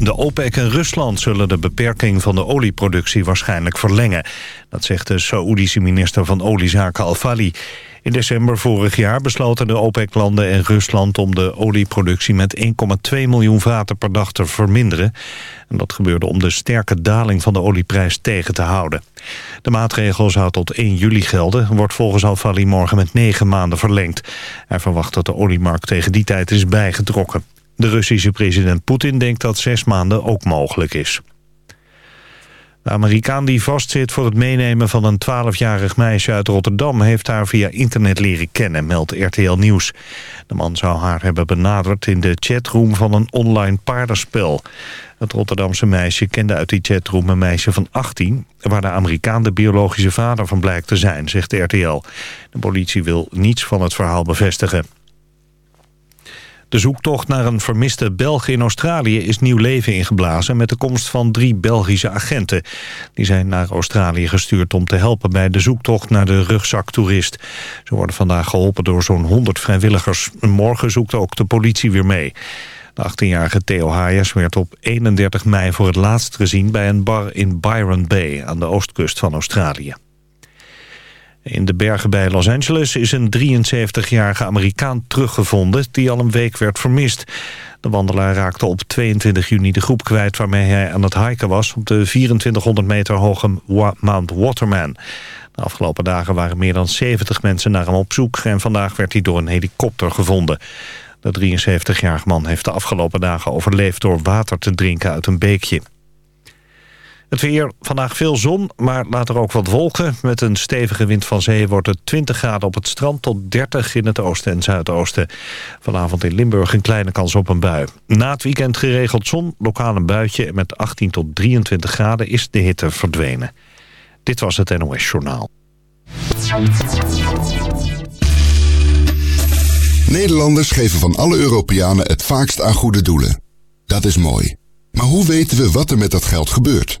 De OPEC en Rusland zullen de beperking van de olieproductie waarschijnlijk verlengen. Dat zegt de Saoedische minister van Oliezaken Al-Fali. In december vorig jaar besloten de OPEC-landen en Rusland... om de olieproductie met 1,2 miljoen vaten per dag te verminderen. En dat gebeurde om de sterke daling van de olieprijs tegen te houden. De maatregel zou tot 1 juli gelden... wordt volgens Al-Fali morgen met negen maanden verlengd. Hij verwacht dat de oliemarkt tegen die tijd is bijgetrokken. De Russische president Poetin denkt dat zes maanden ook mogelijk is. De Amerikaan die vastzit voor het meenemen van een 12-jarig meisje uit Rotterdam... heeft haar via internet leren kennen, meldt RTL Nieuws. De man zou haar hebben benaderd in de chatroom van een online paardenspel. Het Rotterdamse meisje kende uit die chatroom een meisje van 18... waar de Amerikaan de biologische vader van blijkt te zijn, zegt RTL. De politie wil niets van het verhaal bevestigen. De zoektocht naar een vermiste Belg in Australië is nieuw leven ingeblazen... met de komst van drie Belgische agenten. Die zijn naar Australië gestuurd om te helpen bij de zoektocht naar de rugzaktoerist. Ze worden vandaag geholpen door zo'n 100 vrijwilligers. Morgen zoekt ook de politie weer mee. De 18-jarige Theo Hayes werd op 31 mei voor het laatst gezien... bij een bar in Byron Bay aan de oostkust van Australië. In de bergen bij Los Angeles is een 73-jarige Amerikaan teruggevonden... die al een week werd vermist. De wandelaar raakte op 22 juni de groep kwijt... waarmee hij aan het hiken was op de 2400 meter hoge Mount Waterman. De afgelopen dagen waren meer dan 70 mensen naar hem op zoek... en vandaag werd hij door een helikopter gevonden. De 73-jarige man heeft de afgelopen dagen overleefd... door water te drinken uit een beekje. Het weer, vandaag veel zon, maar later ook wat wolken. Met een stevige wind van zee wordt het 20 graden op het strand... tot 30 in het oosten en zuidoosten. Vanavond in Limburg een kleine kans op een bui. Na het weekend geregeld zon, lokaal een buitje... en met 18 tot 23 graden is de hitte verdwenen. Dit was het NOS Journaal. Nederlanders geven van alle Europeanen het vaakst aan goede doelen. Dat is mooi. Maar hoe weten we wat er met dat geld gebeurt?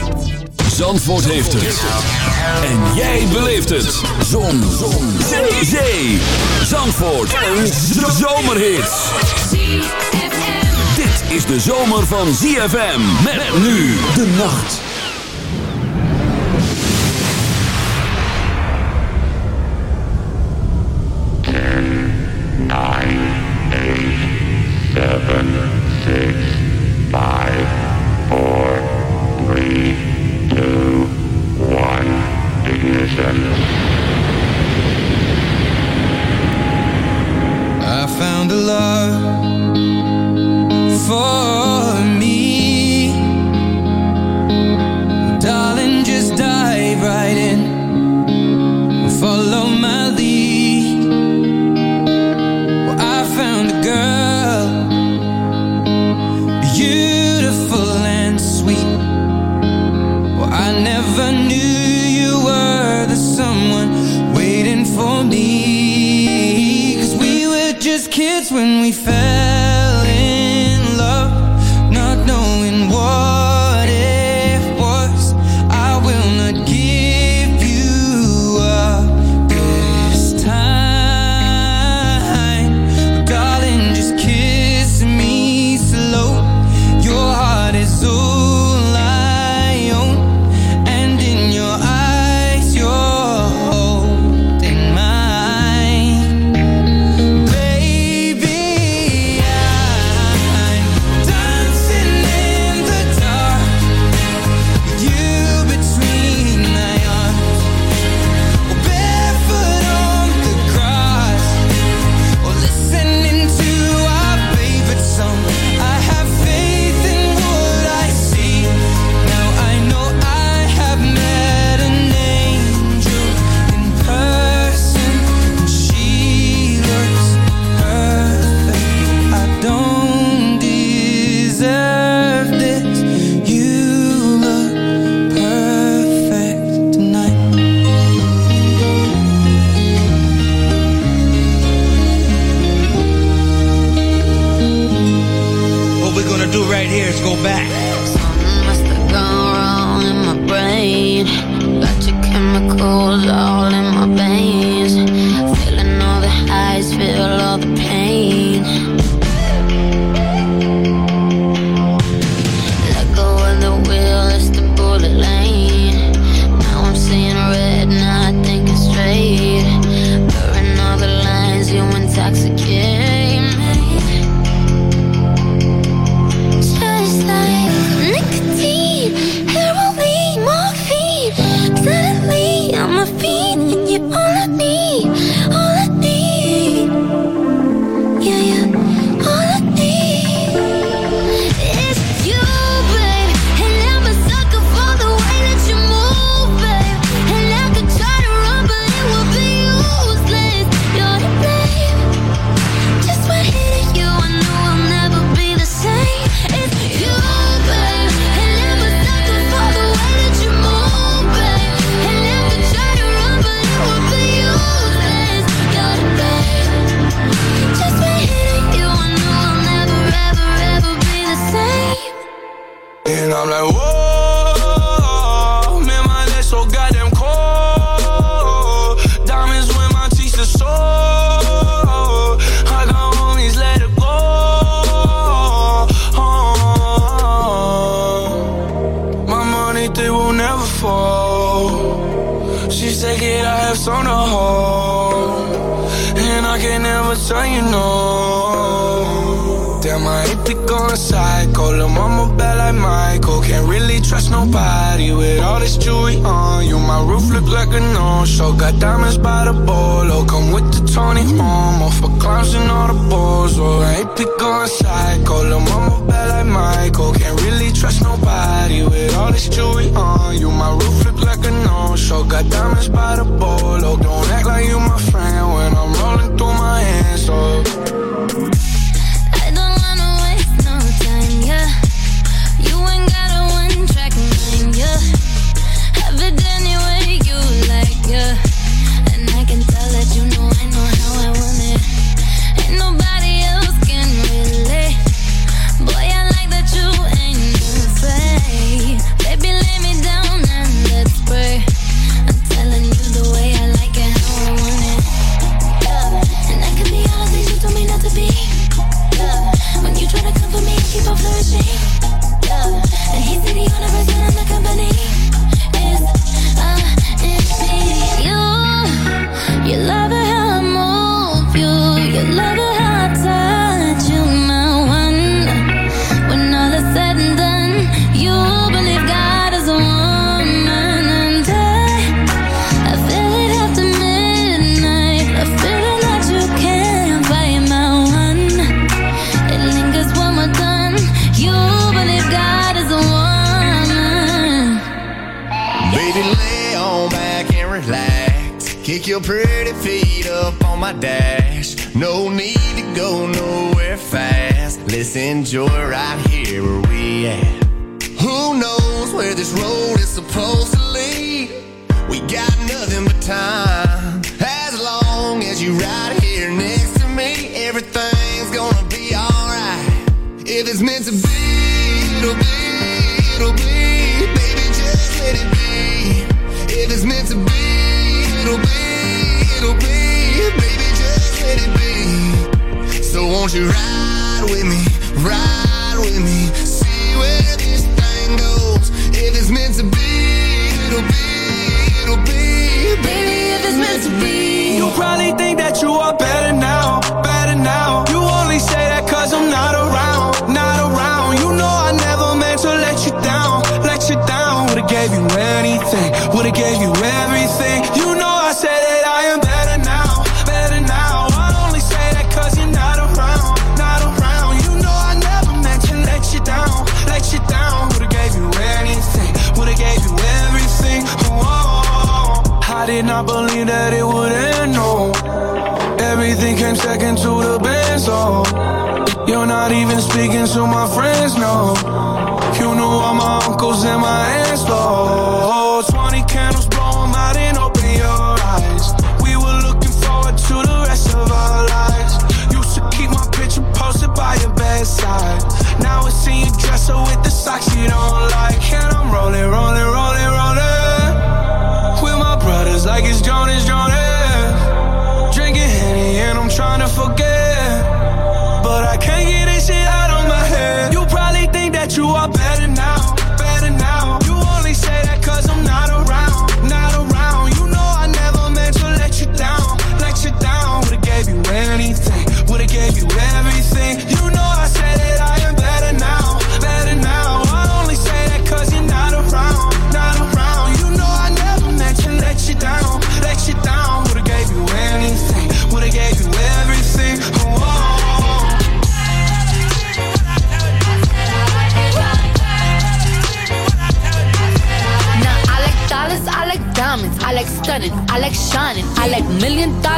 Zandvoort heeft het. En jij beleeft het. Zon. Zon. Zee. Zee. Zandvoort. Een zomerhit. Dit is de zomer van ZFM. Met nu de nacht. Seven, six, five, four, three, ignition. Uh, I found a love for me. Cause we were just kids when we fell gave you everything. You know I said that I am better now, better now. I only say that cause you're not around, not around. You know I never meant to let you down, let you down. Would've gave you anything, would've gave you everything. Oh, I did not believe that it would end, no. Everything came second to the best, oh. You're not even speaking to my friends, no. You knew all my uncles and my aunts, though. she don't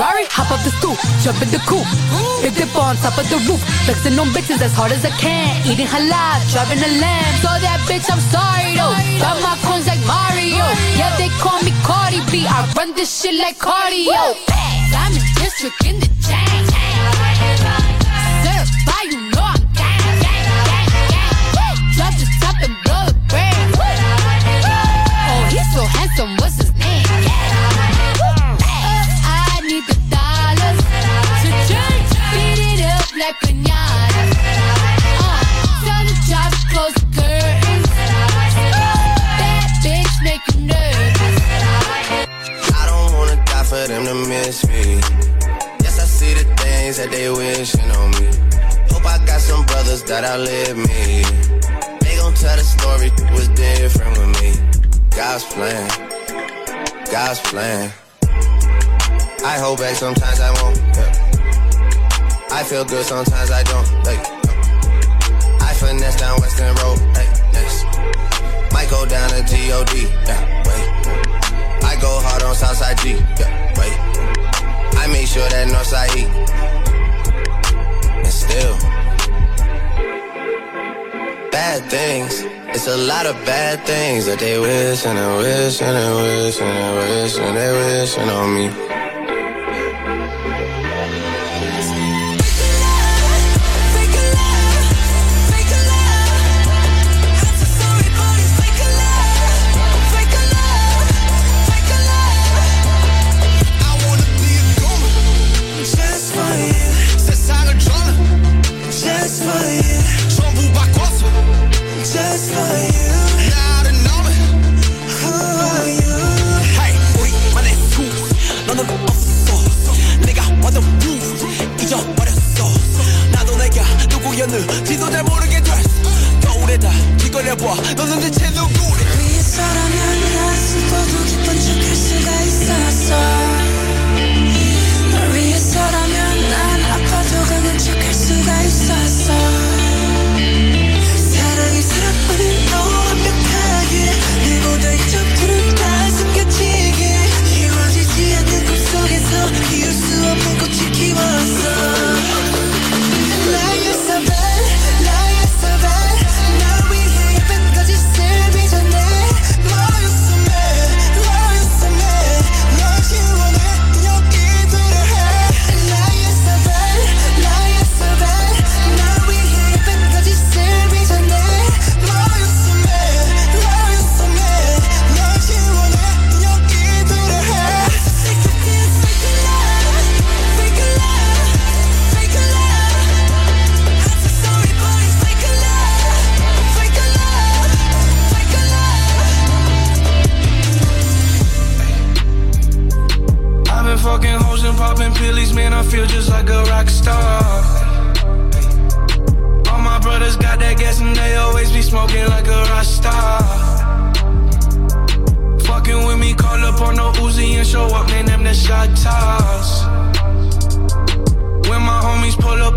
Ferrari, hop up the stoop, jump in the coupe, big dip on top of the roof, flexing on bitches as hard as I can, eating halal, driving a lamb. So that bitch, I'm sorry though. Got my coins like Mario. Yeah, they call me Cardi B. I run this shit like cardio. Diamond district in the chain. Like pinata. Uh, tell the close the curtains. Bad bitch make you nervous. I don't wanna die for them to miss me. Yes, I see the things that they wishing on me. Hope I got some brothers that outlive me. They gon' tell the story was different with me. God's plan, God's plan. I hold back sometimes I won't. Yeah. I feel good sometimes I don't. Like, I finesse down Weston Road. Might go down to G-O-D. Yeah, wait. I go hard on Southside G. Yeah, wait. I make sure that Northside E. And still, bad things. It's a lot of bad things that they wish and they wish and they wish and they wish and they wishing on me.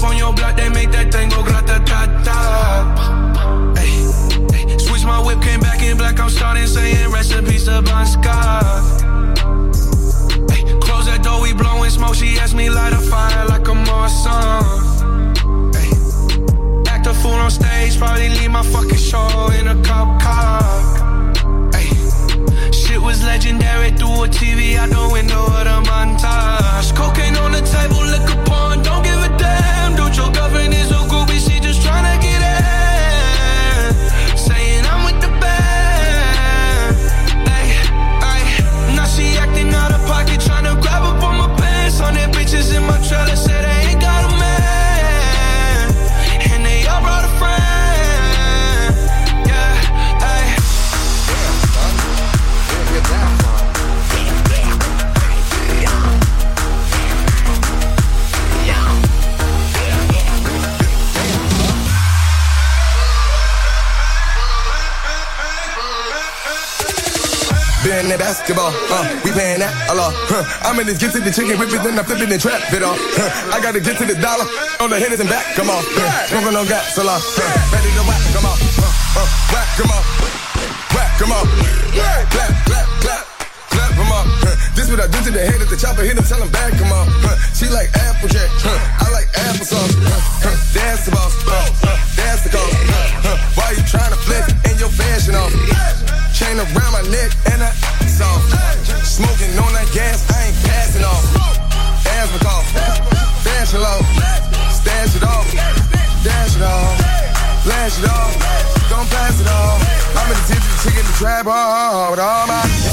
On your block, they make that thing go grata ta ta. Switch my whip, came back in black. I'm starting saying recipes Bon Scott. Ay, close that door, we blowing smoke. She asked me light a fire like a Marsan. Ay, act a fool on stage, probably leave my fucking show in a cop car. Ay, shit was legendary through a TV out the window of the montage. Cocaine on the table, liquor porn, don't give a damn. Your that basketball. Uh, we paying that a lot. Huh. I'm in this get to the chicken whip it, then I flip it and trap it off. Huh. I gotta get to the dollar on the hitters and back. Come on. Huh. Smoking on gas a lot. Huh. Ready to whack, come on. Uh, uh, whack, come on. Whack, come on. Clap, clap, clap. Clap them up. Huh. This what I do to the head of the chopper. Hit him, tell him back, come on. Huh. She like Applejack. Huh. I like applesauce. Huh. Huh. That's the boss. Huh. That's the cause. Huh. Huh. Why you trying to flex in your fashion off? Chain around my neck Flash it off. Don't pass it off. I'm in the chicken, the trap hard with all my.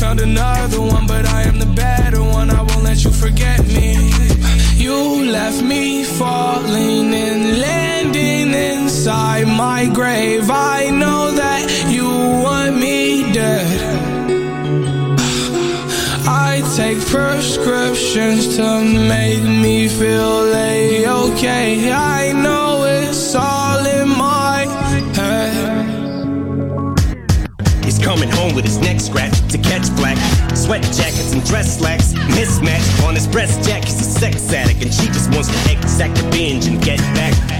found another one, but I am the better one. I won't let you forget me. You left me falling and landing inside my grave. I know that you want me dead. I take prescriptions to make me feel a-okay. I know it's all in my head. He's coming home with his neck scratched to catch black. Sweat jackets and dress slacks, mismatched on his breast jack. He's a sex addict and she just wants to exact revenge and get back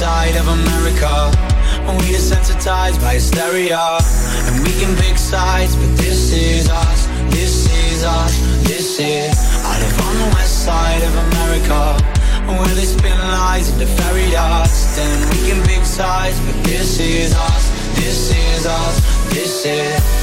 Side of America. We desensitized by hysteria. And we can pick sides, but this is us. This is us. This is I live on the west side of America Where they spin lies into fairy dust And we can pick sides, but this is us This is us, this is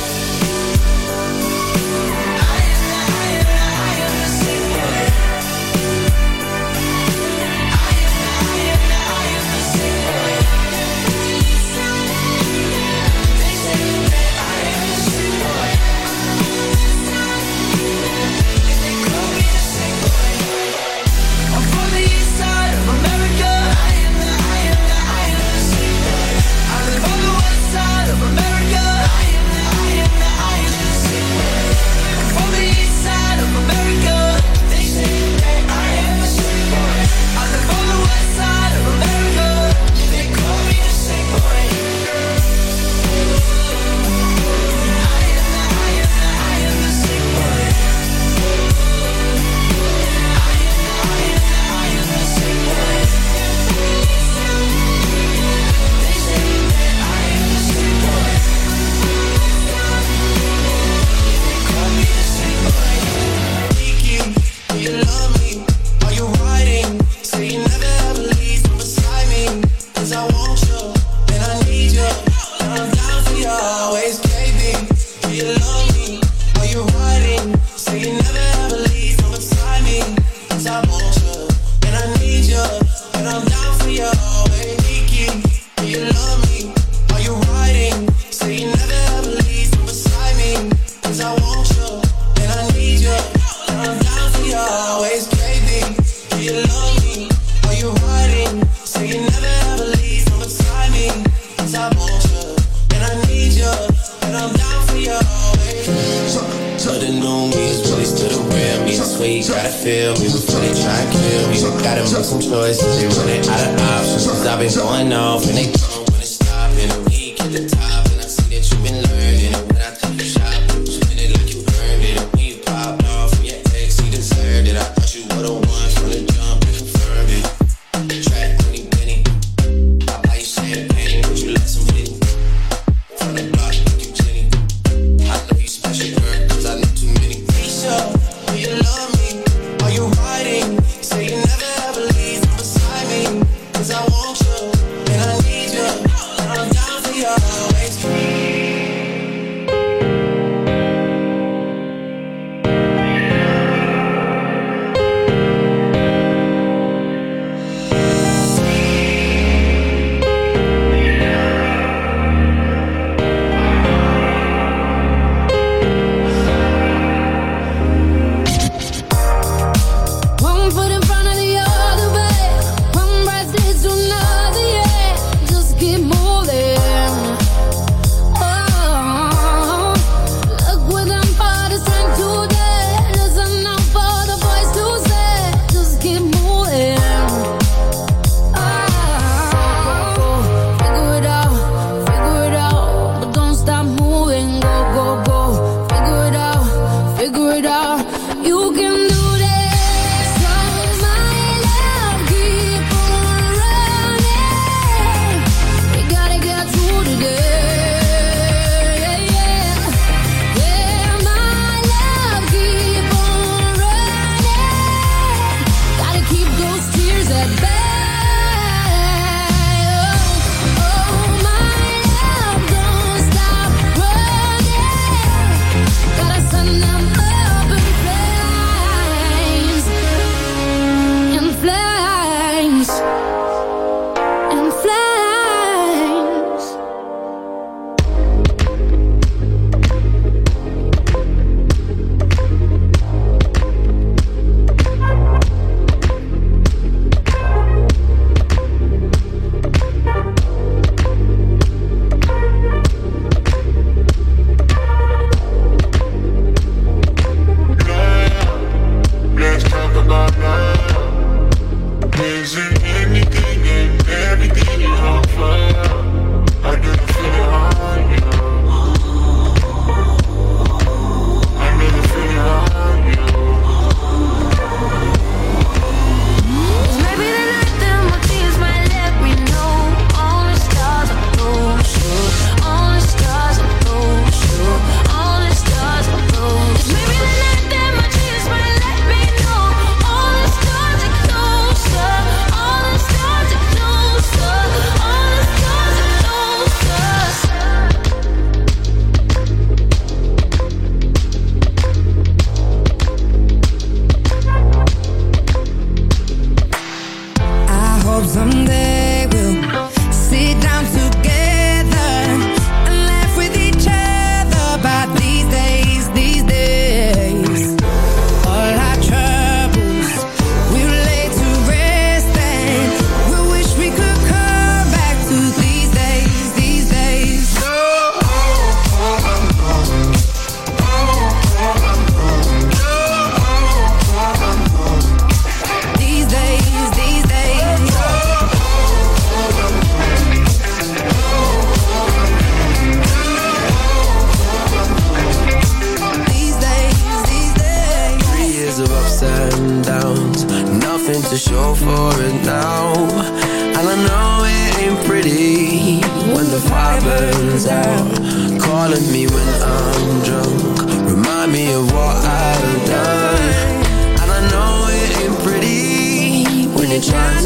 Sit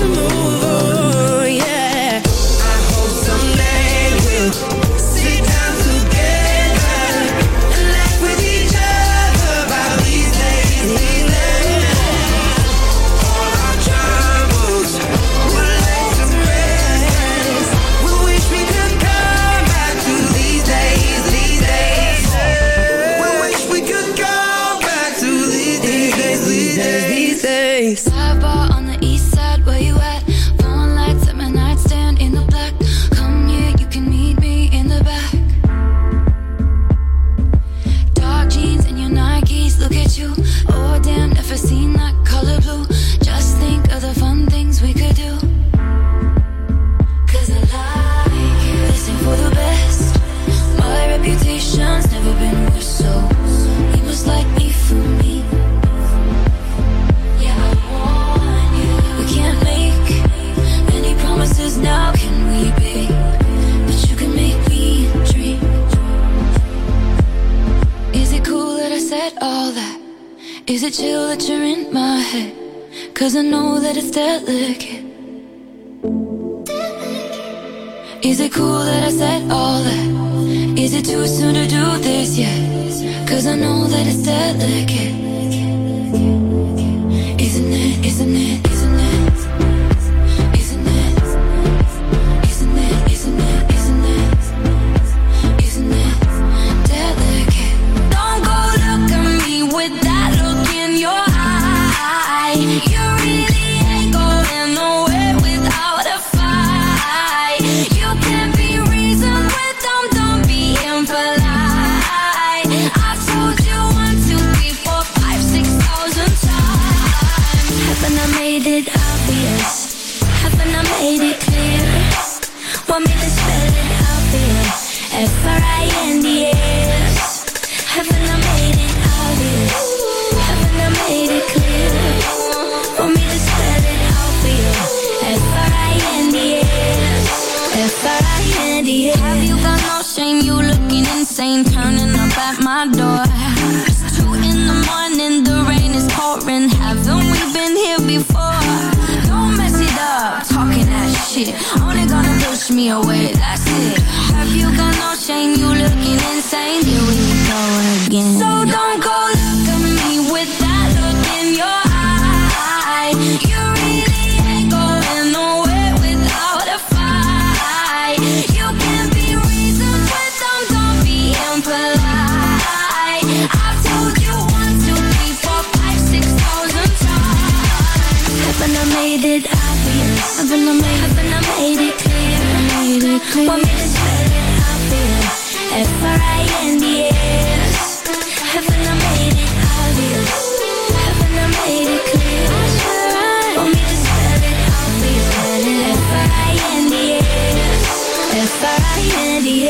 my door. It's two in the morning, the rain is pouring. Haven't we been here before? Don't mess it up, talking that shit. Only gonna push me away, that's it. Have you got no shame, you looking insane. Here we go again. So Haven't I made, haven't I made it clear? Made it clear. Want me to tell it how I feel? F-R-I-N-D-S Haven't I made it obvious? Haven't I made it clear? Want me to tell it how I feel? F-R-I-N-D-S F-R-I-N-D-S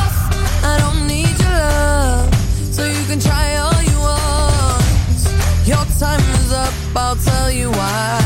tell you why.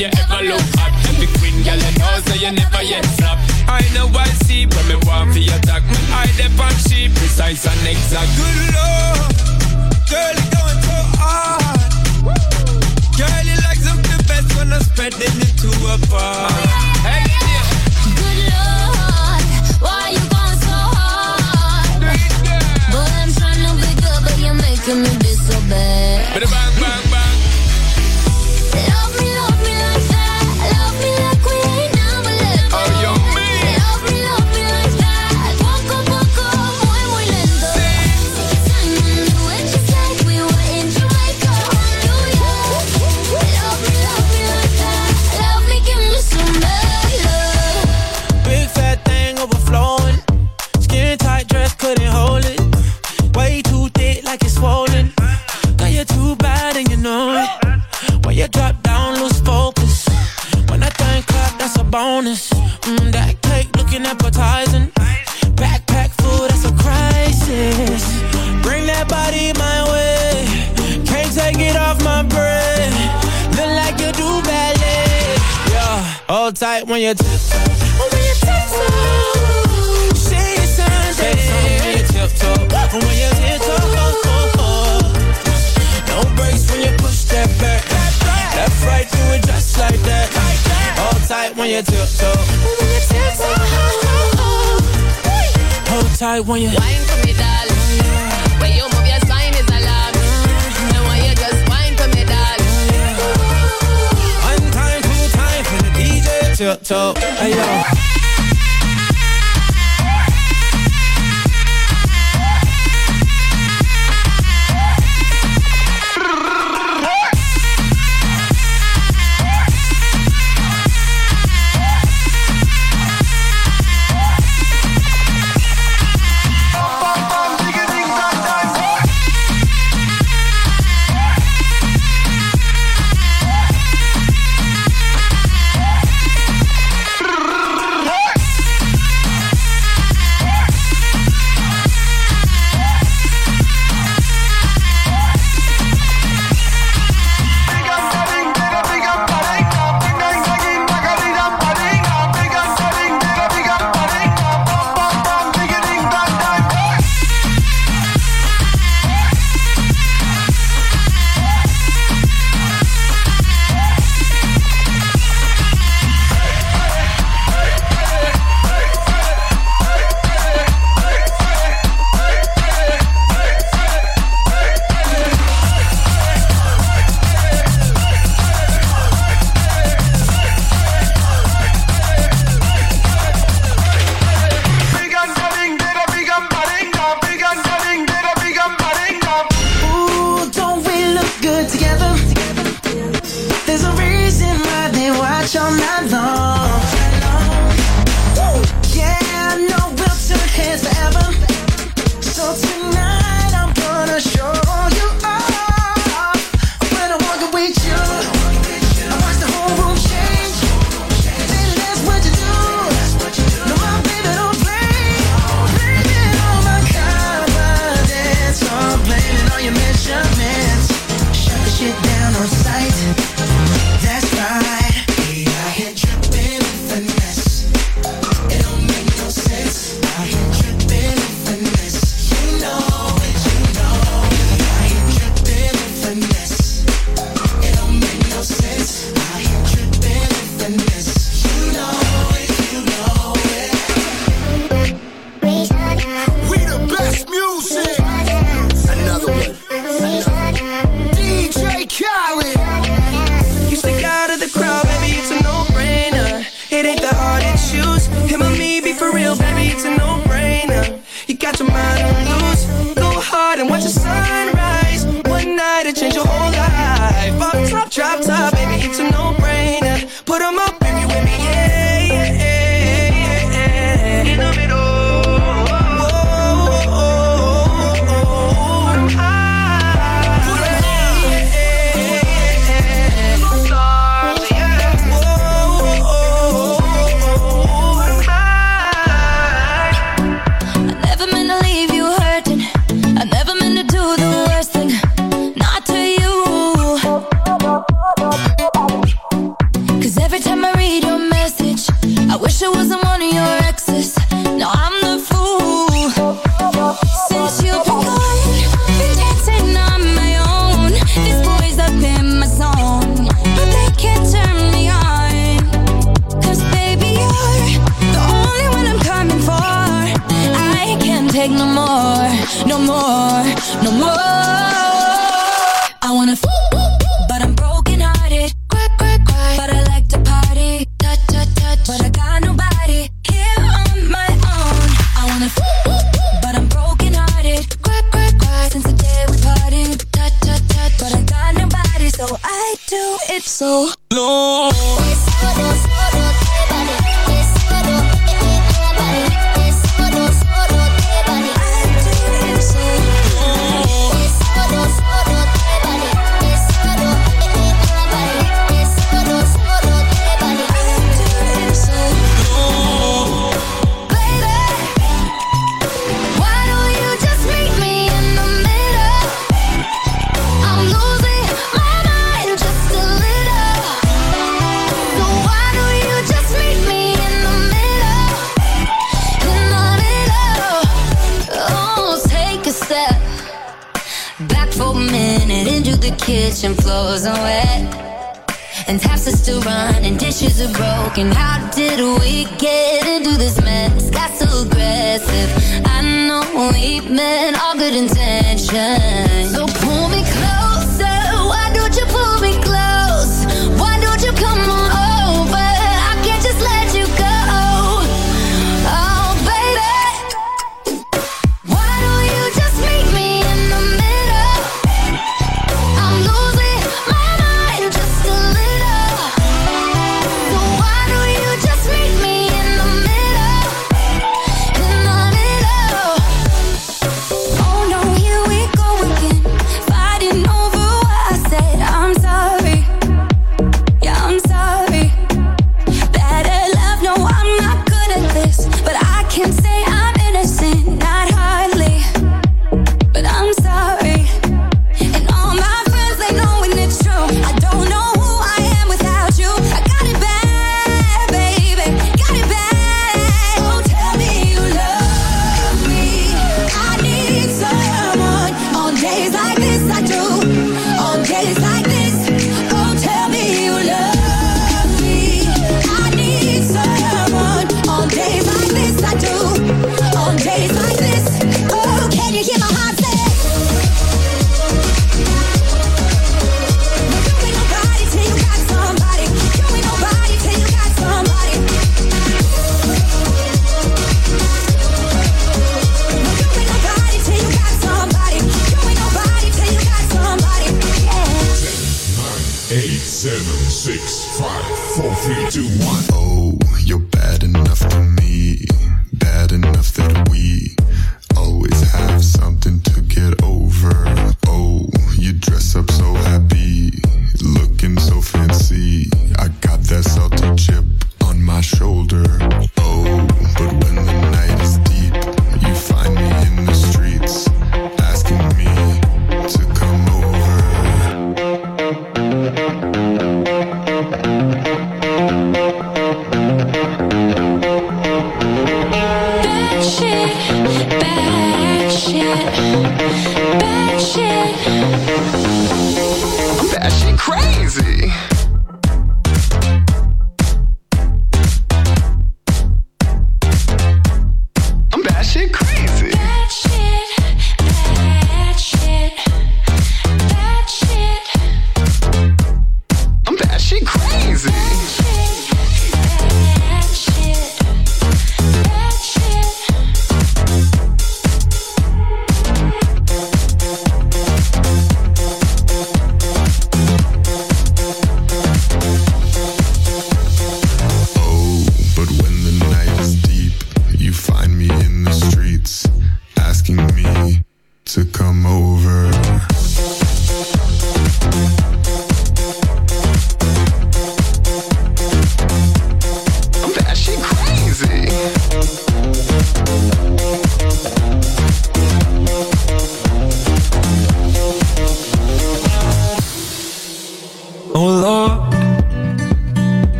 you ever look hot. Every queen girl you know so you never yet flop. I know I see but me want for your talk. I depend she precise and exact. Good lord.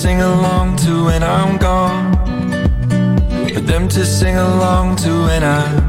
sing along to when I'm gone. For them to sing along to when I'm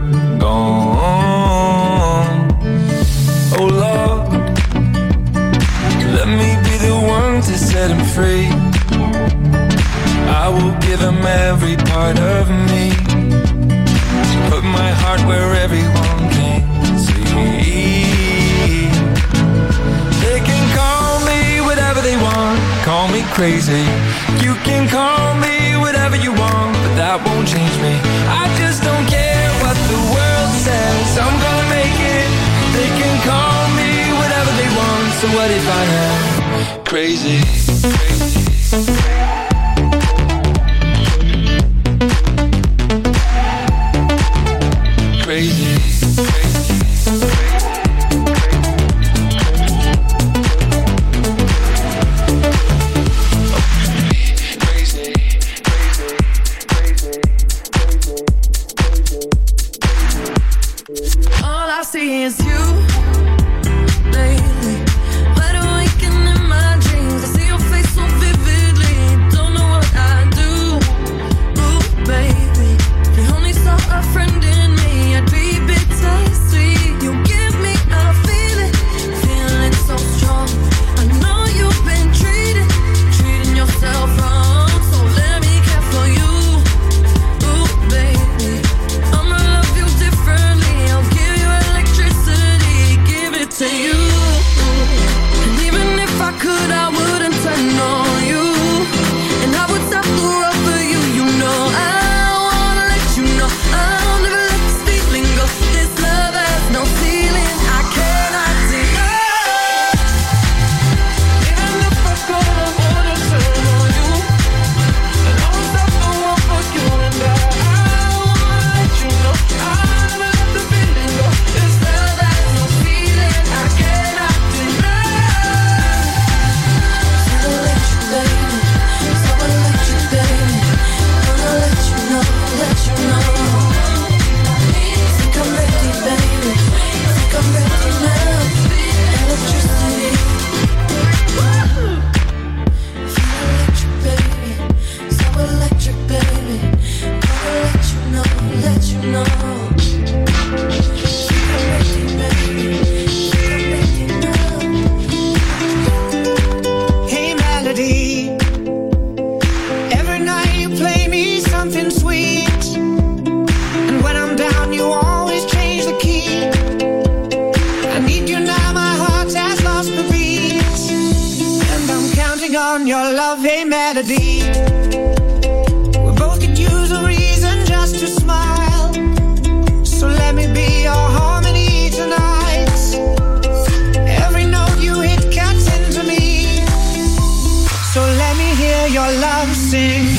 crazy. Sing.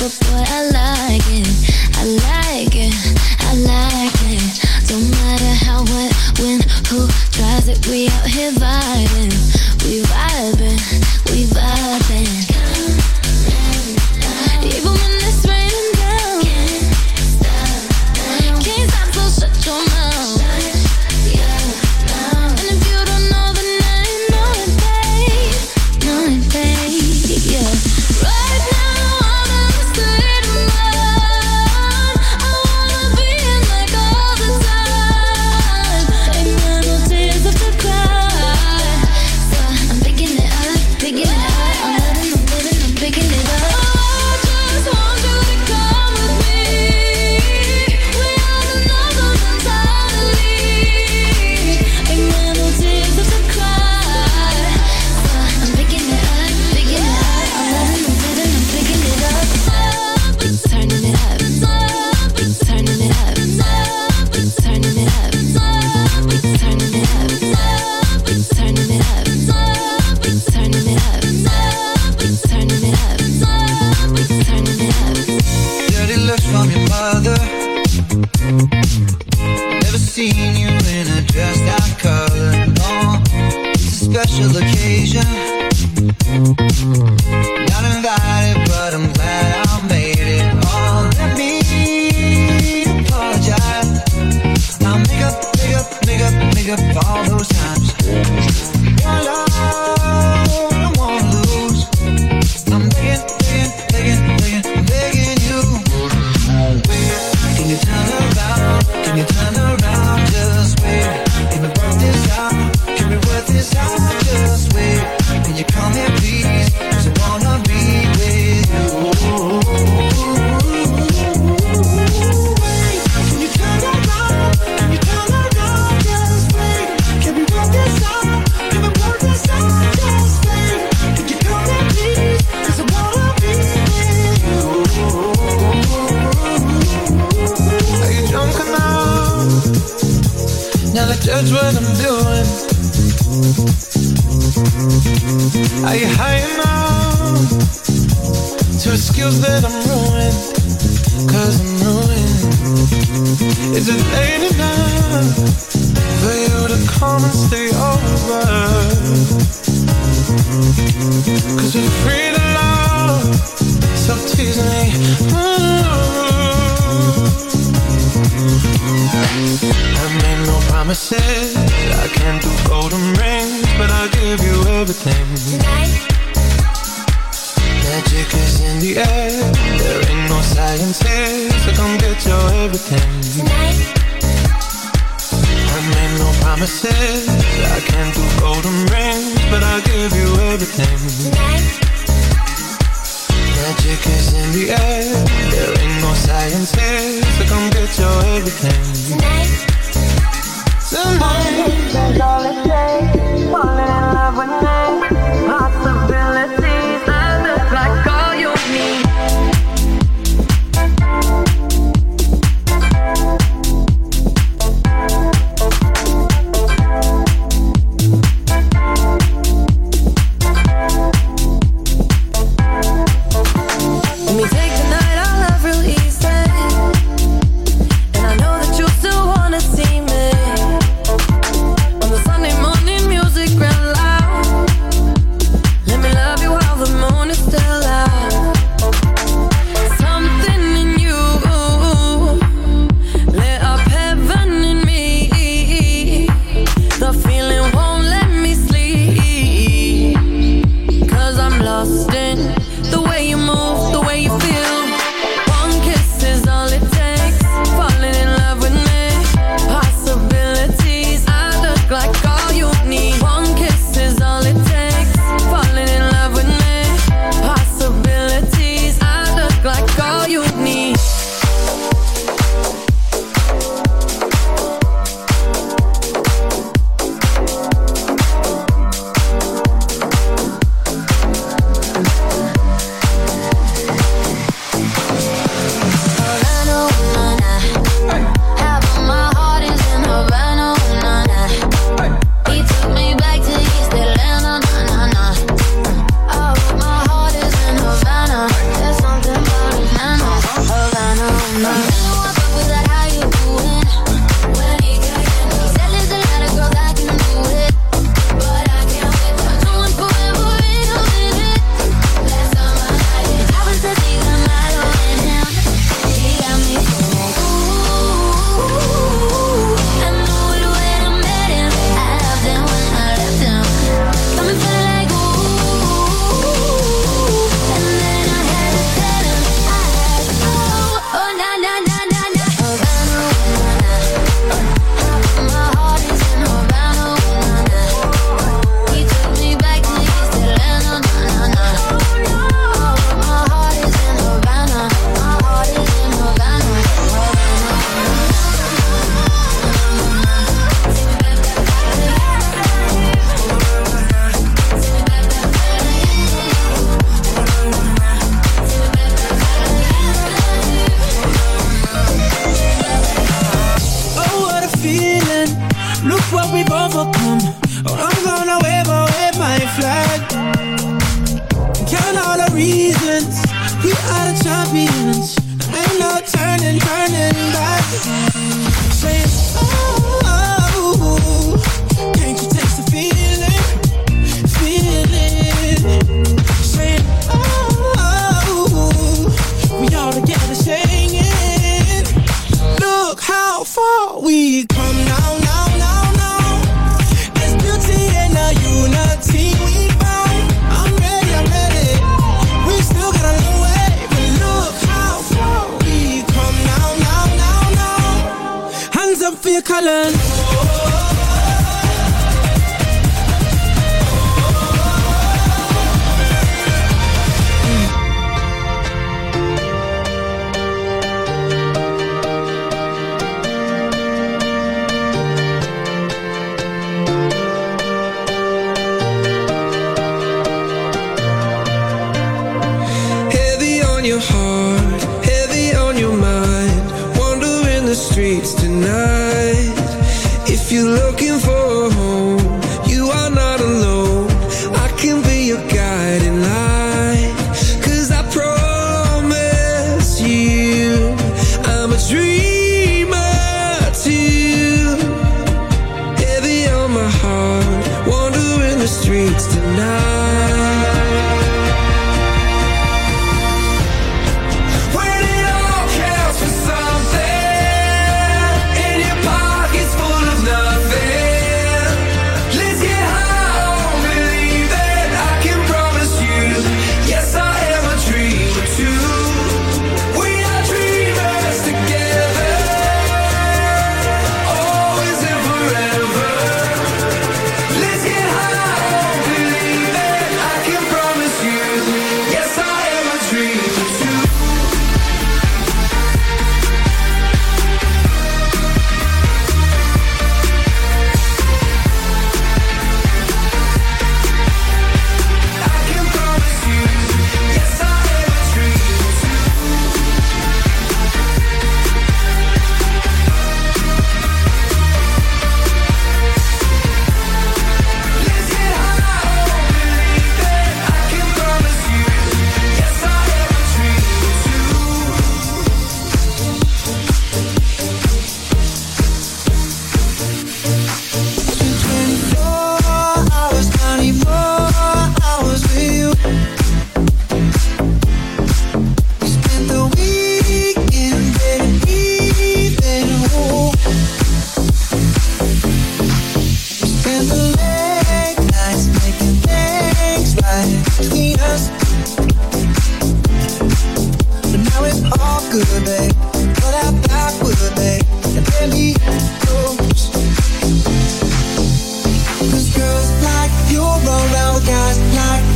But boy, I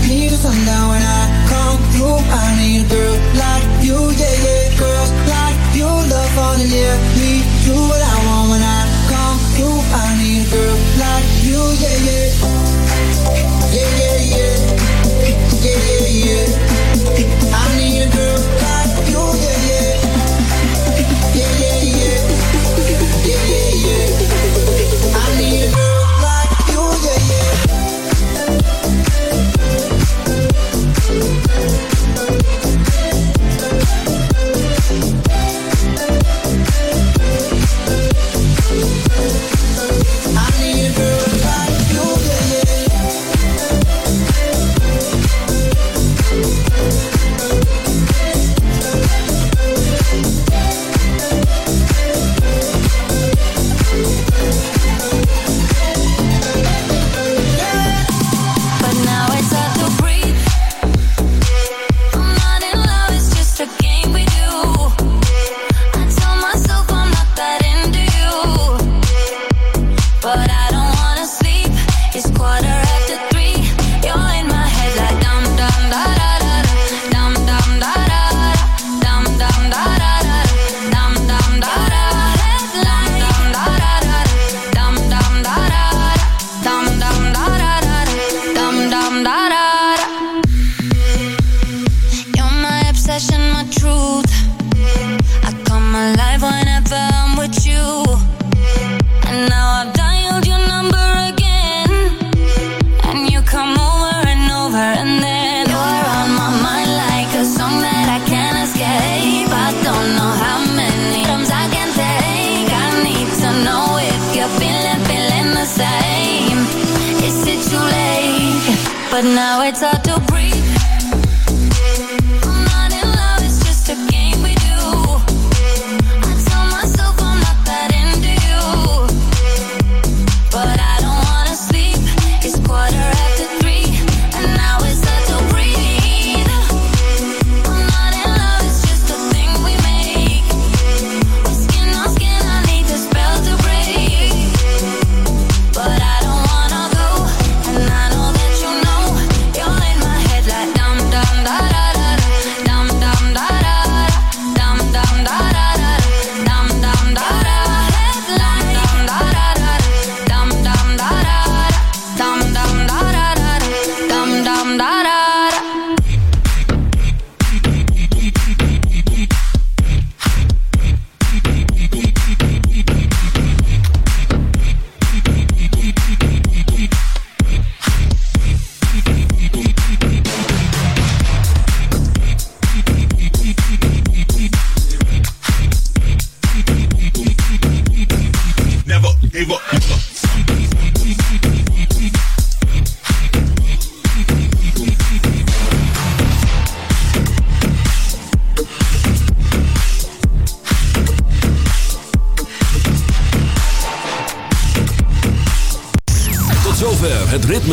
need a sundown when I come through. I need a girl like you, yeah, yeah. Girls like you love falling, yeah. Me, do what I want when I come through. I need a girl like you, yeah, yeah. but now it's our turn.